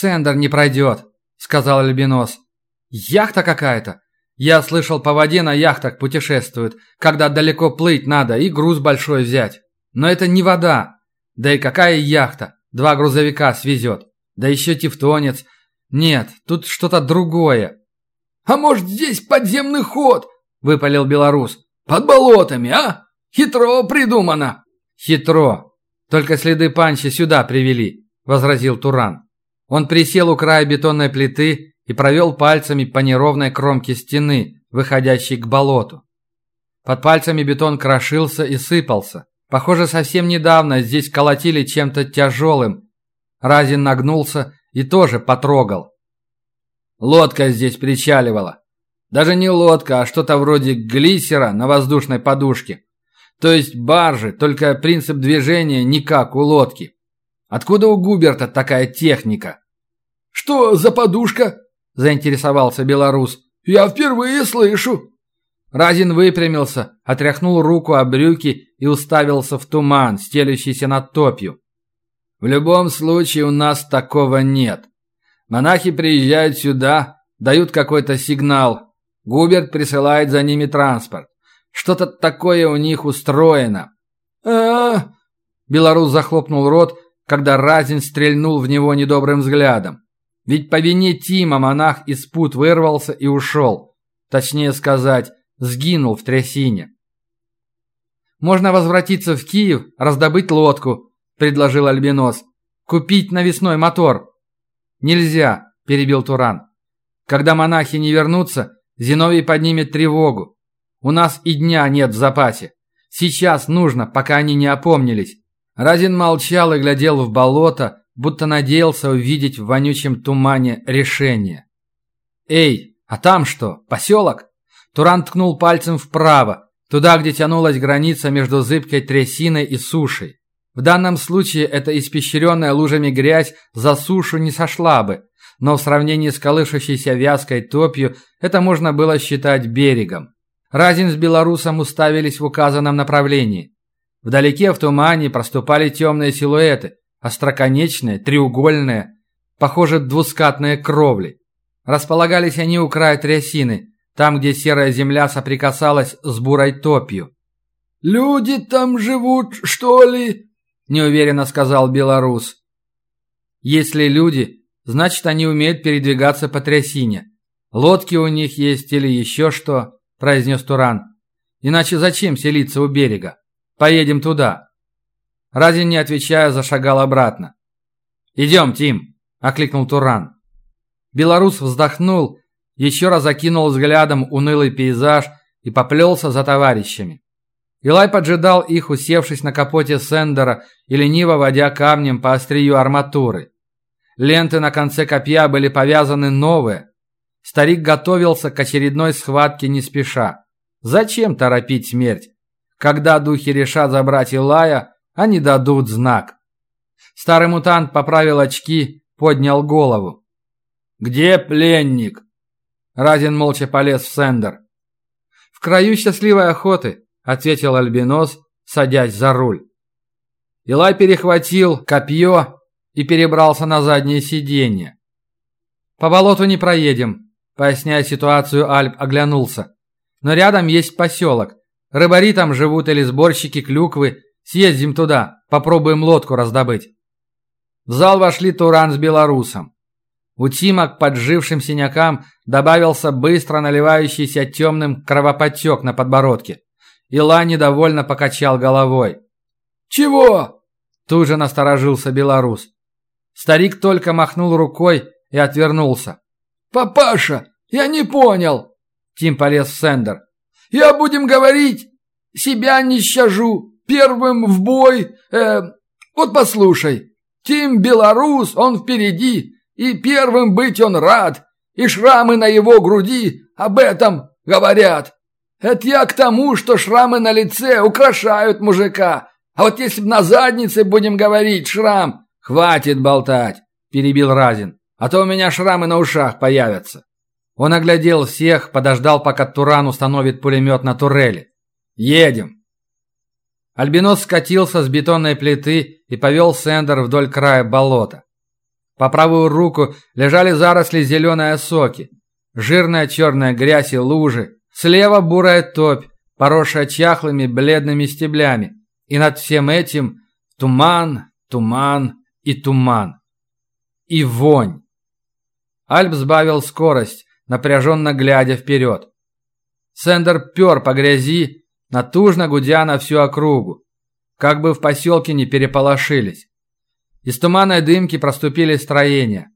«Сендер не пройдет», — сказал Альбинос. «Яхта какая-то. Я слышал, по воде на яхтах путешествуют, когда далеко плыть надо и груз большой взять. Но это не вода. Да и какая яхта? Два грузовика свезет. Да еще тевтонец. Нет, тут что-то другое». «А может, здесь подземный ход?» — выпалил белорус. «Под болотами, а? Хитро придумано!» «Хитро. Только следы панчи сюда привели», — возразил Туран. Он присел у края бетонной плиты и провел пальцами по неровной кромке стены, выходящей к болоту. Под пальцами бетон крошился и сыпался. Похоже, совсем недавно здесь колотили чем-то тяжелым. Разин нагнулся и тоже потрогал. Лодка здесь причаливала. Даже не лодка, а что-то вроде глиссера на воздушной подушке. То есть баржи, только принцип движения не как у лодки. Откуда у Губерта такая техника? Что за подушка? Заинтересовался белорус. Я впервые слышу. Разин выпрямился, отряхнул руку о брюки и уставился в туман, стелющийся над топью. В любом случае у нас такого нет. Монахи приезжают сюда, дают какой-то сигнал. Губерт присылает за ними транспорт. Что-то такое у них устроено. А, -а, -а Белорус захлопнул рот, когда Разин стрельнул в него недобрым взглядом. Ведь по вине Тима монах из пут вырвался и ушел. Точнее сказать, сгинул в трясине. «Можно возвратиться в Киев, раздобыть лодку», – предложил Альбинос. «Купить навесной мотор». «Нельзя», – перебил Туран. «Когда монахи не вернутся, Зиновий поднимет тревогу. У нас и дня нет в запасе. Сейчас нужно, пока они не опомнились». Разин молчал и глядел в болото, будто надеялся увидеть в вонючем тумане решение. «Эй, а там что, поселок?» Туран ткнул пальцем вправо, туда, где тянулась граница между зыбкой трясиной и сушей. В данном случае эта испещренная лужами грязь за сушу не сошла бы, но в сравнении с колышущейся вязкой топью это можно было считать берегом. Разин с белорусом уставились в указанном направлении. Вдалеке в тумане проступали темные силуэты, остроконечные, треугольные, похоже, двускатные кровли. Располагались они у края трясины, там, где серая земля соприкасалась с бурой топью. «Люди там живут, что ли?» – неуверенно сказал белорус. «Если люди, значит, они умеют передвигаться по трясине. Лодки у них есть или еще что», – произнес Туран. «Иначе зачем селиться у берега? Поедем туда». Разин, не отвечая, зашагал обратно. «Идем, Тим!» – окликнул Туран. Белорус вздохнул, еще раз окинул взглядом унылый пейзаж и поплелся за товарищами. Илай поджидал их, усевшись на капоте Сендера и лениво водя камнем по острию арматуры. Ленты на конце копья были повязаны новые. Старик готовился к очередной схватке не спеша. Зачем торопить смерть? Когда духи решат забрать Илая, они дадут знак. Старый мутант поправил очки, поднял голову. «Где пленник?» Разин молча полез в сендер. «В краю счастливой охоты», — ответил Альбинос, садясь за руль. Илай перехватил копье и перебрался на заднее сиденье. «По болоту не проедем», — поясняя ситуацию, Альп оглянулся. «Но рядом есть поселок. Рыбари там живут или сборщики клюквы Съездим туда, попробуем лодку раздобыть». В зал вошли Туран с белорусом. У Тима к поджившим синякам добавился быстро наливающийся темным кровоподтек на подбородке. Ила недовольно покачал головой. «Чего?» Тут же насторожился белорус. Старик только махнул рукой и отвернулся. «Папаша, я не понял!» Тим полез в сендер. «Я, будем говорить, себя не щажу первым в бой. Э, вот послушай, Тим Белорус, он впереди, и первым быть он рад, и шрамы на его груди об этом говорят. Это я к тому, что шрамы на лице украшают мужика. А вот если на заднице будем говорить шрам... Хватит болтать, перебил Разин, а то у меня шрамы на ушах появятся. Он оглядел всех, подождал, пока Туран установит пулемет на турели. «Едем!» Альбинос скатился с бетонной плиты и повел Сендер вдоль края болота. По правую руку лежали заросли зеленой осоки, жирная черная грязь и лужи. Слева бурая топь, поросшая чахлыми бледными стеблями. И над всем этим туман, туман и туман. И вонь. Альп сбавил скорость, напряженно глядя вперед. Сендер пер по грязи, натужно гудя на всю округу. Как бы в поселке не переполошились. Из туманной дымки проступили строения.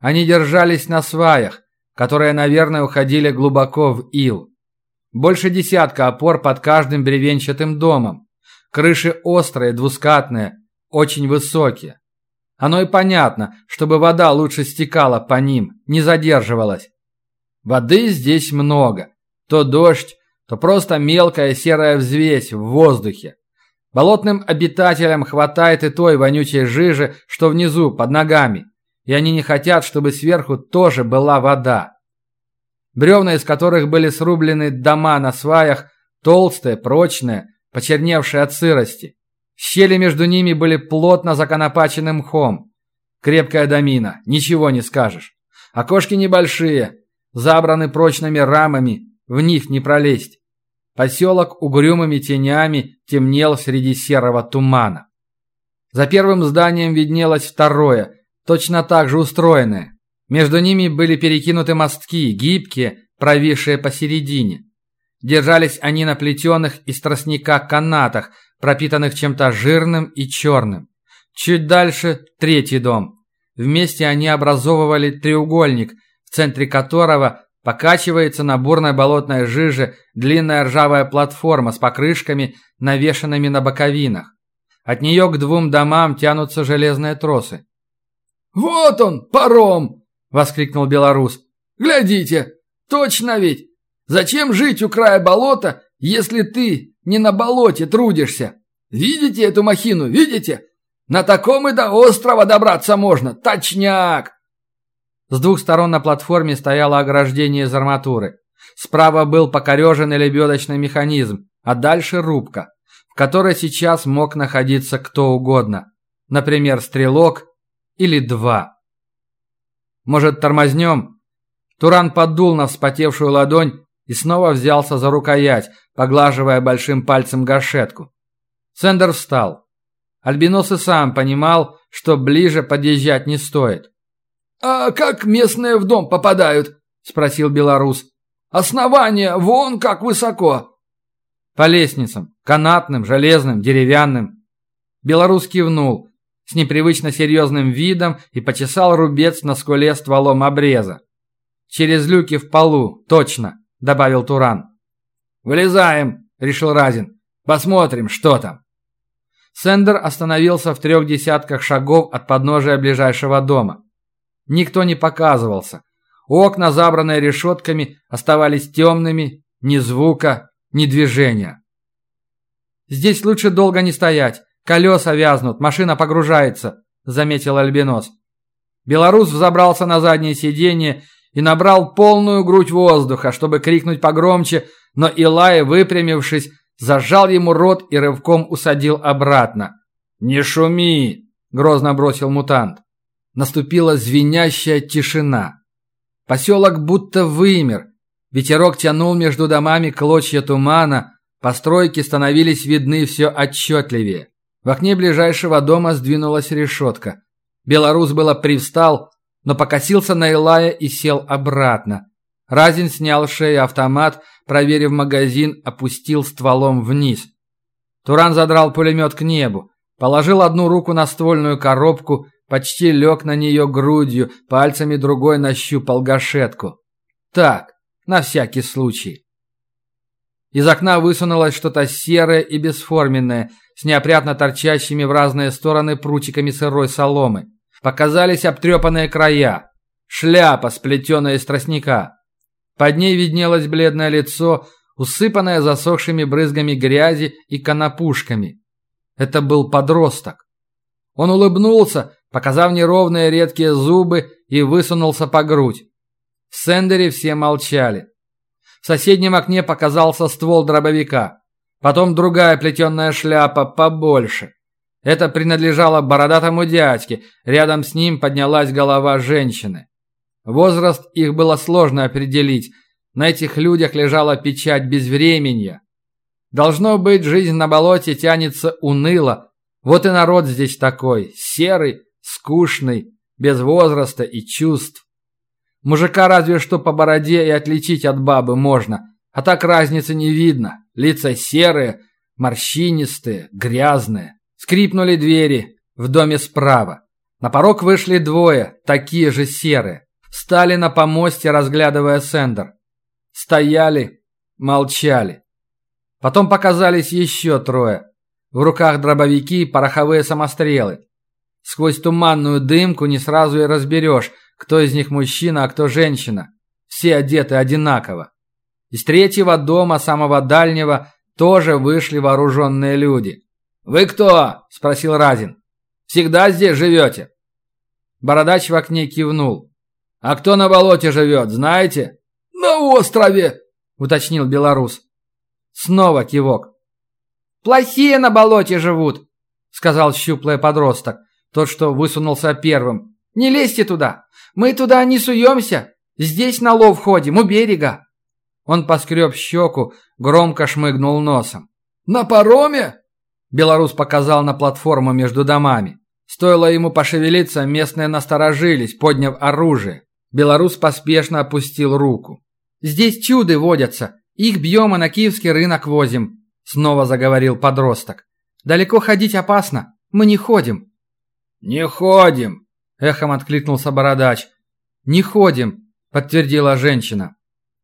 Они держались на сваях, которые, наверное, уходили глубоко в ил. Больше десятка опор под каждым бревенчатым домом. Крыши острые, двускатные, очень высокие. Оно и понятно, чтобы вода лучше стекала по ним, не задерживалась. Воды здесь много. То дождь, то просто мелкая серая взвесь в воздухе. Болотным обитателям хватает и той вонючей жижи, что внизу, под ногами. И они не хотят, чтобы сверху тоже была вода. Бревна, из которых были срублены дома на сваях, толстые, прочные, почерневшие от сырости. Щели между ними были плотно законопачены мхом. Крепкая домина, ничего не скажешь. Окошки небольшие, забраны прочными рамами, в них не пролезть. Поселок угрюмыми тенями темнел среди серого тумана. За первым зданием виднелось второе, точно так же устроенное. Между ними были перекинуты мостки, гибкие, провисшие посередине. Держались они на плетеных из тростника канатах, пропитанных чем-то жирным и черным. Чуть дальше третий дом. Вместе они образовывали треугольник, в центре которого покачивается на бурной болотной жиже длинная ржавая платформа с покрышками, навешанными на боковинах. От нее к двум домам тянутся железные тросы. «Вот он, паром!» – воскликнул белорус. «Глядите, точно ведь! Зачем жить у края болота, если ты не на болоте трудишься? Видите эту махину, видите? На таком и до острова добраться можно, точняк!» С двух сторон на платформе стояло ограждение из арматуры. Справа был покореженный лебедочный механизм, а дальше рубка, в которой сейчас мог находиться кто угодно. Например, стрелок или два. Может, тормознем? Туран поддул на вспотевшую ладонь и снова взялся за рукоять, поглаживая большим пальцем гашетку. Сендер встал. Альбинос и сам понимал, что ближе подъезжать не стоит. «А как местные в дом попадают?» – спросил белорус. «Основание вон как высоко». «По лестницам. Канатным, железным, деревянным». Белорус кивнул с непривычно серьезным видом и почесал рубец на скуле стволом обреза. «Через люки в полу, точно», – добавил Туран. «Вылезаем», – решил Разин. «Посмотрим, что там». Сендер остановился в трех десятках шагов от подножия ближайшего дома. Никто не показывался. Окна, забранные решетками, оставались темными, ни звука, ни движения. «Здесь лучше долго не стоять. Колеса вязнут, машина погружается», – заметил Альбинос. Белорус взобрался на заднее сиденье и набрал полную грудь воздуха, чтобы крикнуть погромче, но Илай, выпрямившись, зажал ему рот и рывком усадил обратно. «Не шуми!» – грозно бросил мутант. Наступила звенящая тишина. Поселок будто вымер. Ветерок тянул между домами клочья тумана, постройки становились видны все отчетливее. В окне ближайшего дома сдвинулась решетка. Белорус было привстал, но покосился на Илая и сел обратно. Разин снял шею автомат, проверив магазин, опустил стволом вниз. Туран задрал пулемет к небу, положил одну руку на ствольную коробку, почти лег на нее грудью, пальцами другой нащупал гашетку. Так, на всякий случай. Из окна высунулось что-то серое и бесформенное, с неопрятно торчащими в разные стороны прутиками сырой соломы. Показались обтрепанные края. Шляпа, сплетенная из тростника. Под ней виднелось бледное лицо, усыпанное засохшими брызгами грязи и конопушками. Это был подросток. Он улыбнулся, показав неровные редкие зубы и высунулся по грудь. В Сендере все молчали. В соседнем окне показался ствол дробовика. Потом другая плетеная шляпа побольше. Это принадлежало бородатому дядьке, рядом с ним поднялась голова женщины. Возраст их было сложно определить, на этих людях лежала печать безвременья. Должно быть, жизнь на болоте тянется уныло, вот и народ здесь такой, серый, скучный, без возраста и чувств. Мужика разве что по бороде и отличить от бабы можно, а так разницы не видно. Лица серые, морщинистые, грязные. Скрипнули двери в доме справа. На порог вышли двое, такие же серые. Стали на помосте, разглядывая Сендер. Стояли, молчали. Потом показались еще трое. В руках дробовики и пороховые самострелы. Сквозь туманную дымку не сразу и разберешь, кто из них мужчина, а кто женщина. Все одеты одинаково. Из третьего дома, самого дальнего, тоже вышли вооруженные люди. «Вы кто?» – спросил Разин. «Всегда здесь живете?» Бородач в окне кивнул. «А кто на болоте живет, знаете?» «На острове!» – уточнил белорус. Снова кивок. «Плохие на болоте живут», – сказал щуплый подросток, тот, что высунулся первым. «Не лезьте туда! Мы туда не суемся! Здесь на лов ходим, у берега!» Он поскреб щеку, громко шмыгнул носом. «На пароме?» Белорус показал на платформу между домами. Стоило ему пошевелиться, местные насторожились, подняв оружие. Белорус поспешно опустил руку. «Здесь чуды водятся. Их бьем и на киевский рынок возим», — снова заговорил подросток. «Далеко ходить опасно. Мы не ходим». «Не ходим», — эхом откликнулся бородач. «Не ходим», — подтвердила женщина.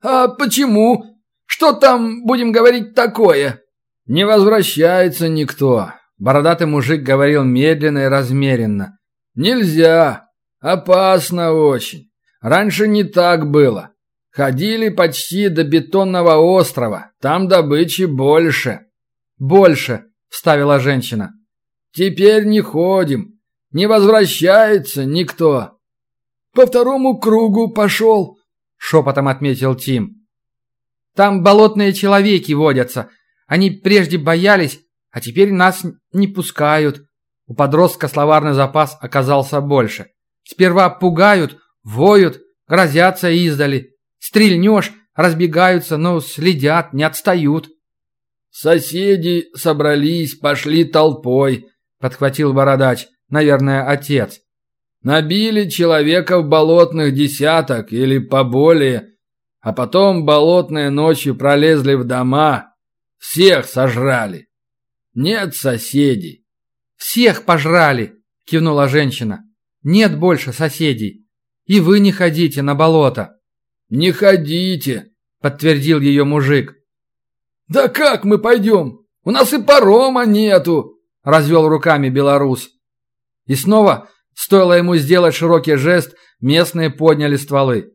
«А почему? Что там, будем говорить, такое?» «Не возвращается никто», — бородатый мужик говорил медленно и размеренно. «Нельзя. Опасно очень. Раньше не так было. Ходили почти до бетонного острова. Там добычи больше». «Больше», — вставила женщина. «Теперь не ходим. Не возвращается никто». «По второму кругу пошел», — шепотом отметил Тим. «Там болотные человеки водятся. Они прежде боялись, а теперь нас не пускают. У подростка словарный запас оказался больше. Сперва пугают, воют, грозятся издали. Стрельнешь, разбегаются, но следят, не отстают. «Соседи собрались, пошли толпой», — подхватил бородач, наверное, отец. «Набили человека в болотных десяток или поболее, а потом болотные ночью пролезли в дома, всех сожрали. Нет соседей. Всех пожрали, кивнула женщина. Нет больше соседей. И вы не ходите на болото. Не ходите, подтвердил ее мужик. Да как мы пойдем? У нас и парома нету, развел руками белорус. И снова, стоило ему сделать широкий жест, местные подняли стволы.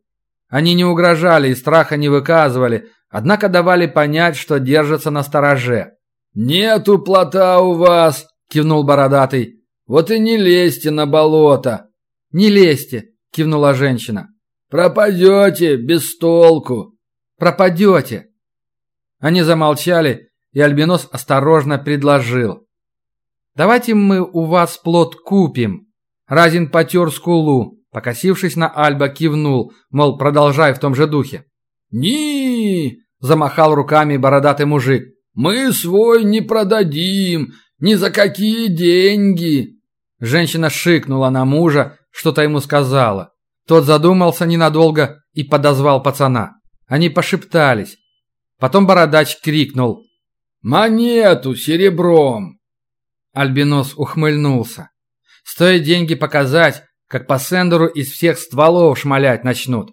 Они не угрожали и страха не выказывали, Однако давали понять, что держатся на стороже. «Нету плота у вас!» – кивнул бородатый. «Вот и не лезьте на болото!» «Не лезьте!» – кивнула женщина. «Пропадете без толку!» «Пропадете!» Они замолчали, и Альбинос осторожно предложил. «Давайте мы у вас плод купим». Разин потер скулу, покосившись на Альба, кивнул, мол, продолжай в том же духе. «Ни!» Замахал руками бородатый мужик. «Мы свой не продадим, ни за какие деньги!» Женщина шикнула на мужа, что-то ему сказала. Тот задумался ненадолго и подозвал пацана. Они пошептались. Потом бородач крикнул. «Монету серебром!» Альбинос ухмыльнулся. Стоит деньги показать, как по сендеру из всех стволов шмалять начнут.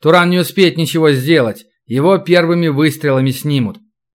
Туран не успеет ничего сделать. Его первыми выстрелами снимут.